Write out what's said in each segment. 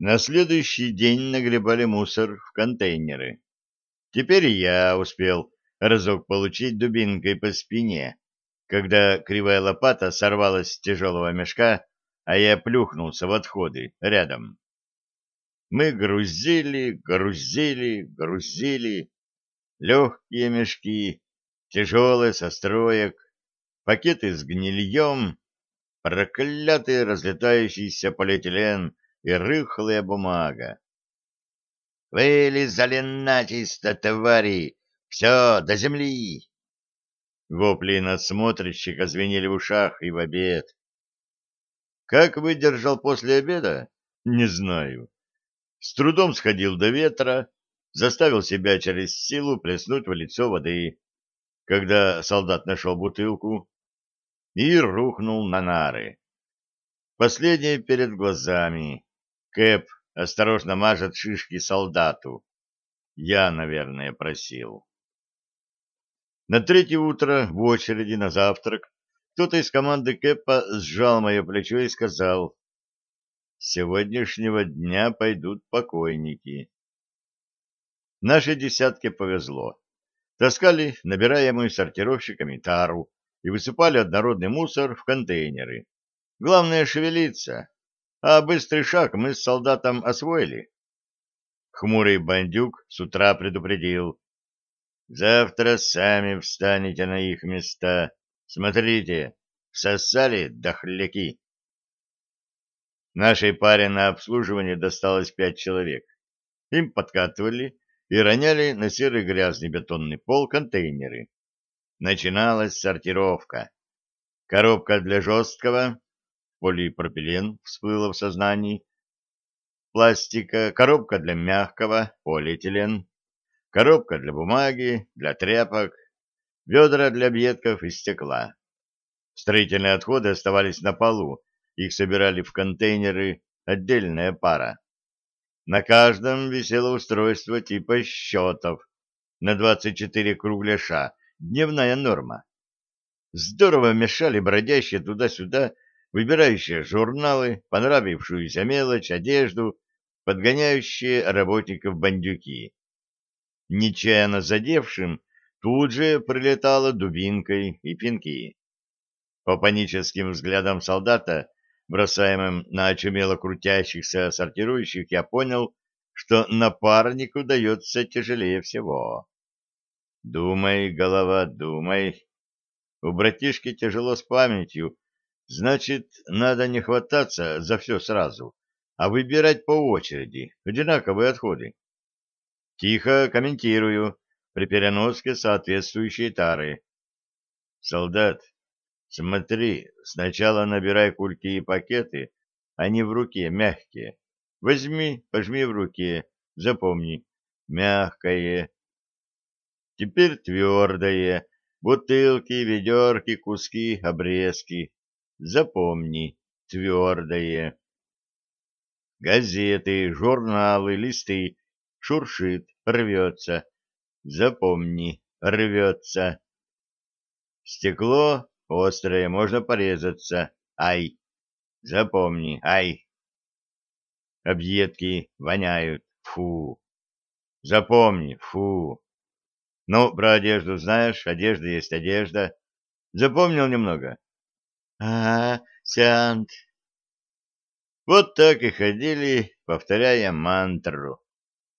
На следующий день нагребали мусор в контейнеры. Теперь я успел разок получить дубинкой по спине, когда кривая лопата сорвалась с тяжелого мешка, а я плюхнулся в отходы рядом. Мы грузили, грузили, грузили. Легкие мешки, тяжелые со строек, пакеты с гнильем, проклятый разлетающийся полиэтилен — и рыхлая бумага. — Вылезали начисто, твари! Все, до земли! Вопли надсмотрщика звенели в ушах и в обед. Как выдержал после обеда? Не знаю. С трудом сходил до ветра, заставил себя через силу плеснуть в лицо воды, когда солдат нашел бутылку, и рухнул на нары. Последнее перед глазами. Кэп осторожно мажет шишки солдату. Я, наверное, просил. На третье утро в очереди на завтрак кто-то из команды Кэпа сжал мое плечо и сказал, «С сегодняшнего дня пойдут покойники». Нашей десятке повезло. Таскали набираемую сортировщиками тару и высыпали однородный мусор в контейнеры. Главное — шевелиться. А быстрый шаг мы с солдатом освоили. Хмурый бандюк с утра предупредил. Завтра сами встанете на их места. Смотрите, сосали дохляки. Нашей паре на обслуживание досталось пять человек. Им подкатывали и роняли на серый грязный бетонный пол контейнеры. Начиналась сортировка. Коробка для жесткого, полипропилен всплыло в сознании, пластика, коробка для мягкого, полиэтилен, коробка для бумаги, для тряпок, ведра для объедков и стекла. Строительные отходы оставались на полу, их собирали в контейнеры отдельная пара. На каждом висело устройство типа счетов на 24 кругляша, дневная норма. Здорово мешали бродящие туда-сюда выбирающие журналы, понравившуюся мелочь, одежду, подгоняющие работников бандюки. Нечаянно задевшим тут же прилетала дубинкой и пинки. По паническим взглядам солдата, бросаемым на очумело крутящихся сортирующих, я понял, что напарнику дается тяжелее всего. «Думай, голова, думай!» У братишки тяжело с памятью, Значит, надо не хвататься за все сразу, а выбирать по очереди одинаковые отходы. Тихо комментирую при переноске соответствующей тары. Солдат, смотри, сначала набирай кульки и пакеты, они в руке мягкие. Возьми, пожми в руке, запомни, мягкое. Теперь твердое, бутылки, ведерки, куски, обрезки. Запомни, твердое. Газеты, журналы, листы. Шуршит, рвется. Запомни, рвется. Стекло острое, можно порезаться. Ай. Запомни, ай. Объедки воняют. Фу. Запомни, фу. Ну, про одежду знаешь, одежда есть одежда. Запомнил немного? Ага, сянт. Вот так и ходили, повторяя мантру.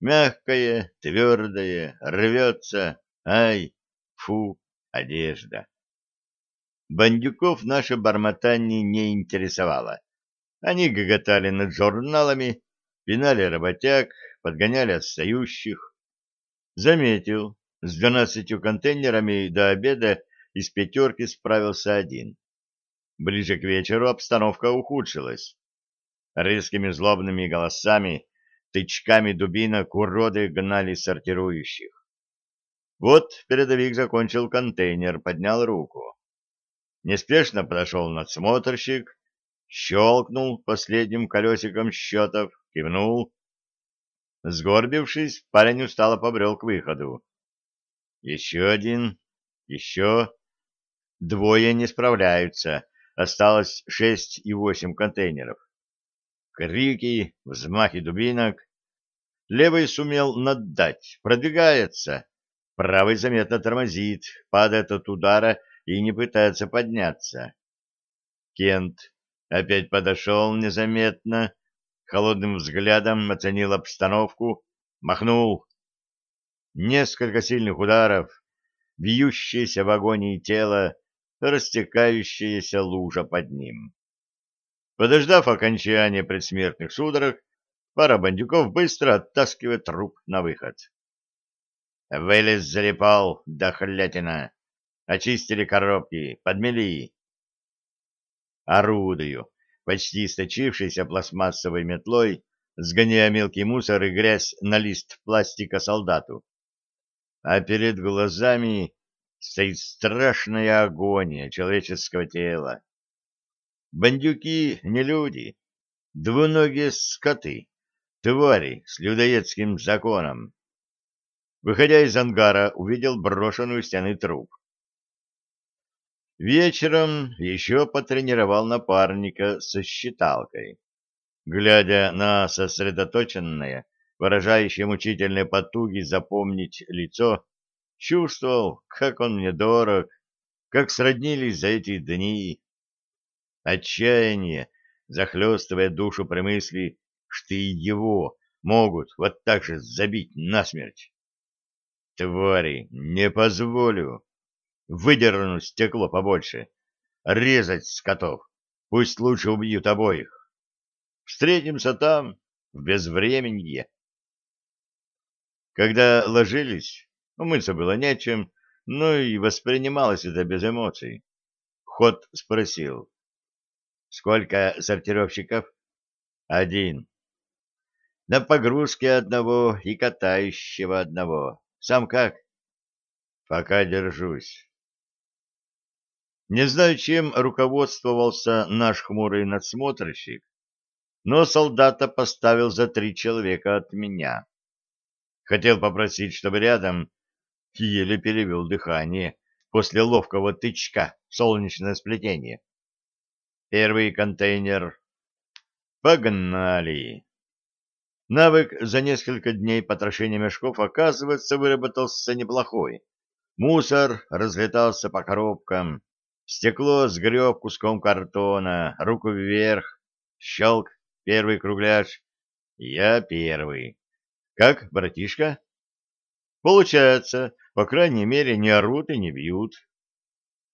Мягкое, твердое, рвется, ай, фу, одежда. Бандюков наше бормотание не интересовало. Они гоготали над журналами, пинали работяг, подгоняли отстающих. Заметил, с двенадцатью контейнерами до обеда из пятерки справился один. Ближе к вечеру обстановка ухудшилась. Резкими злобными голосами, тычками дубинок уроды гнали сортирующих. Вот передовик закончил контейнер, поднял руку. Неспешно подошел надсмотрщик, щелкнул последним колесиком счетов, кивнул. Сгорбившись, парень устало побрел к выходу. Еще один, еще. Двое не справляются осталось шесть и восемь контейнеров. Крики, взмахи дубинок. Левый сумел наддать, продвигается. Правый заметно тормозит, падает от удара и не пытается подняться. Кент опять подошел незаметно, холодным взглядом оценил обстановку, махнул. Несколько сильных ударов, бьющееся в агонии тело, растекающаяся лужа под ним. Подождав окончания предсмертных судорог, пара бандюков быстро оттаскивает труп на выход. Вылез залипал, дохлятина. Очистили коробки, подмели. Орудую, почти источившейся пластмассовой метлой, сгоняя мелкий мусор и грязь на лист пластика солдату. А перед глазами стоит страшная агония человеческого тела. Бандюки не люди, двуногие скоты, твари с людоедским законом. Выходя из ангара, увидел брошенную стены труп. Вечером еще потренировал напарника со считалкой. Глядя на сосредоточенное, выражающее мучительные потуги запомнить лицо, чувствовал, как он мне дорог, как сроднились за эти дни. Отчаяние, захлестывая душу при мысли, что и его могут вот так же забить насмерть. Твари, не позволю. Выдерну стекло побольше. Резать скотов. Пусть лучше убьют обоих. Встретимся там, в безвременье. Когда ложились, Умыться было нечем, ну и воспринималось это без эмоций. Ход спросил. «Сколько сортировщиков?» «Один». «На погрузке одного и катающего одного. Сам как?» «Пока держусь». Не знаю, чем руководствовался наш хмурый надсмотрщик, но солдата поставил за три человека от меня. Хотел попросить, чтобы рядом еле перевел дыхание после ловкого тычка в солнечное сплетение. Первый контейнер. Погнали! Навык за несколько дней потрошения мешков, оказывается, выработался неплохой. Мусор разлетался по коробкам, стекло сгреб куском картона, руку вверх, щелк, первый кругляш. Я первый. Как, братишка? Получается, по крайней мере, не орут и не бьют.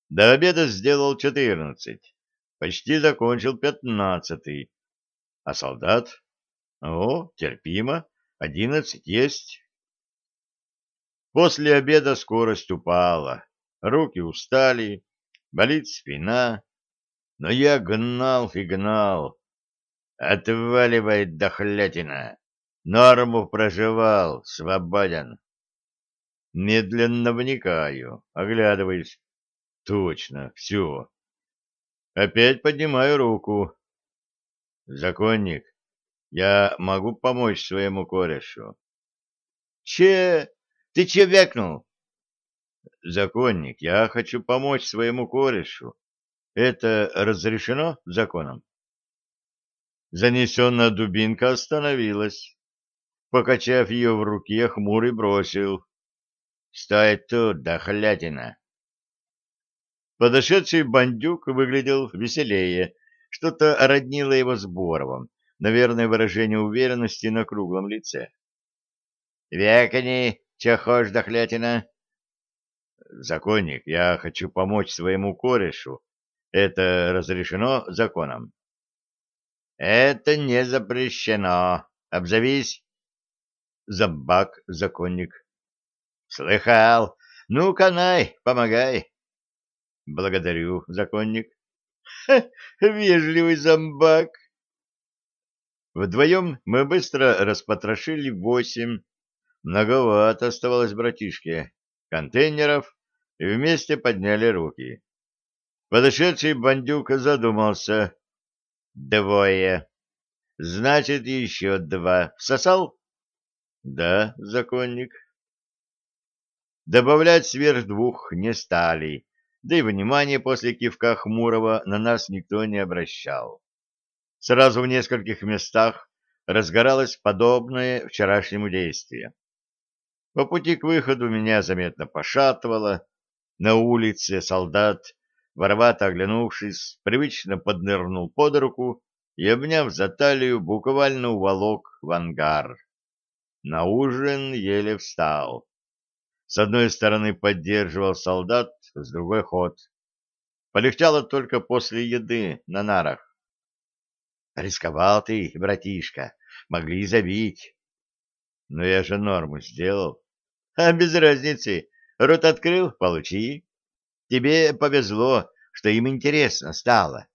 До обеда сделал четырнадцать, почти закончил пятнадцатый. А солдат? О, терпимо, одиннадцать есть. После обеда скорость упала, руки устали, болит спина. Но я гнал и гнал. Отваливает дохлятина. Норму проживал, свободен. Медленно вникаю, оглядываюсь. Точно, все. Опять поднимаю руку. Законник, я могу помочь своему корешу. Че? Ты че векнул? Законник, я хочу помочь своему корешу. Это разрешено законом? Занесенная дубинка остановилась. Покачав ее в руке, хмурый бросил. «Стой тут, дохлятина!» Подошедший бандюк выглядел веселее, что-то роднило его с Боровым, наверное, выражение уверенности на круглом лице. «Вякни, чахош, дохлятина!» «Законник, я хочу помочь своему корешу. Это разрешено законом?» «Это не запрещено. Обзовись!» «Забак, законник. Слыхал. Ну канай, помогай. Благодарю, законник. Ха, вежливый зомбак. Вдвоем мы быстро распотрошили восемь, многовато оставалось братишки контейнеров и вместе подняли руки. Подошедший бандюк задумался. Двое. Значит, еще два. Всосал? Да, законник. Добавлять сверх двух не стали, да и внимания после кивка Хмурого на нас никто не обращал. Сразу в нескольких местах разгоралось подобное вчерашнему действию. По пути к выходу меня заметно пошатывало. На улице солдат, воровато оглянувшись, привычно поднырнул под руку и, обняв за талию, буквально уволок в ангар. На ужин еле встал. С одной стороны поддерживал солдат, с другой — ход. Полегчало только после еды на нарах. Рисковал ты, братишка, могли забить. Но я же норму сделал. А без разницы, рот открыл — получи. Тебе повезло, что им интересно стало.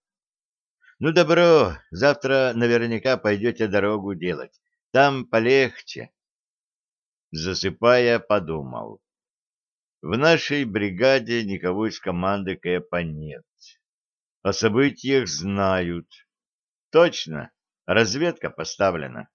Ну, добро, завтра наверняка пойдете дорогу делать. Там полегче. Засыпая, подумал. В нашей бригаде никого из команды Кэпа нет. О событиях знают. Точно, разведка поставлена.